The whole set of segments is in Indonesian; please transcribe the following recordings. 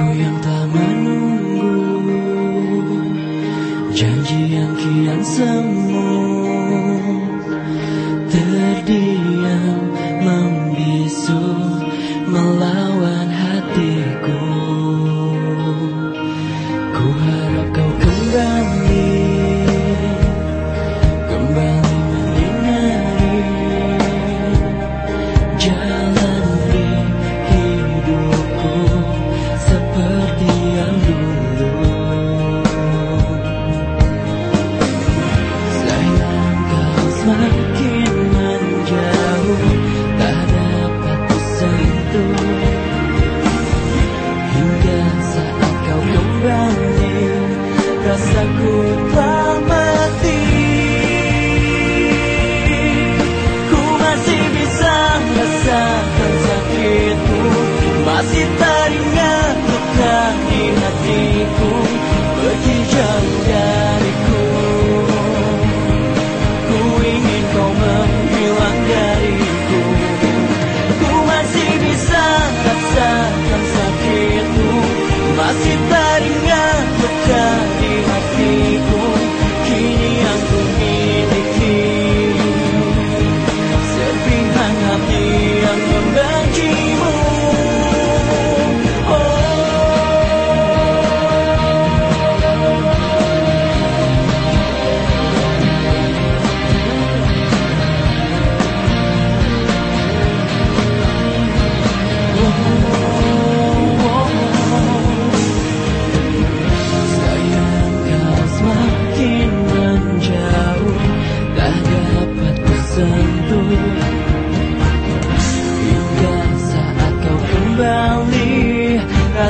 Ku yang tak menunggu. Janji yang kian semu. masih teringat luka di hati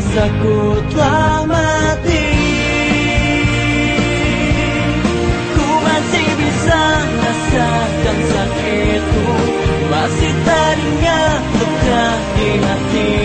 rasaku telah mati. Ku masih bisa rasakan sakitku. Masih teringat luka di hati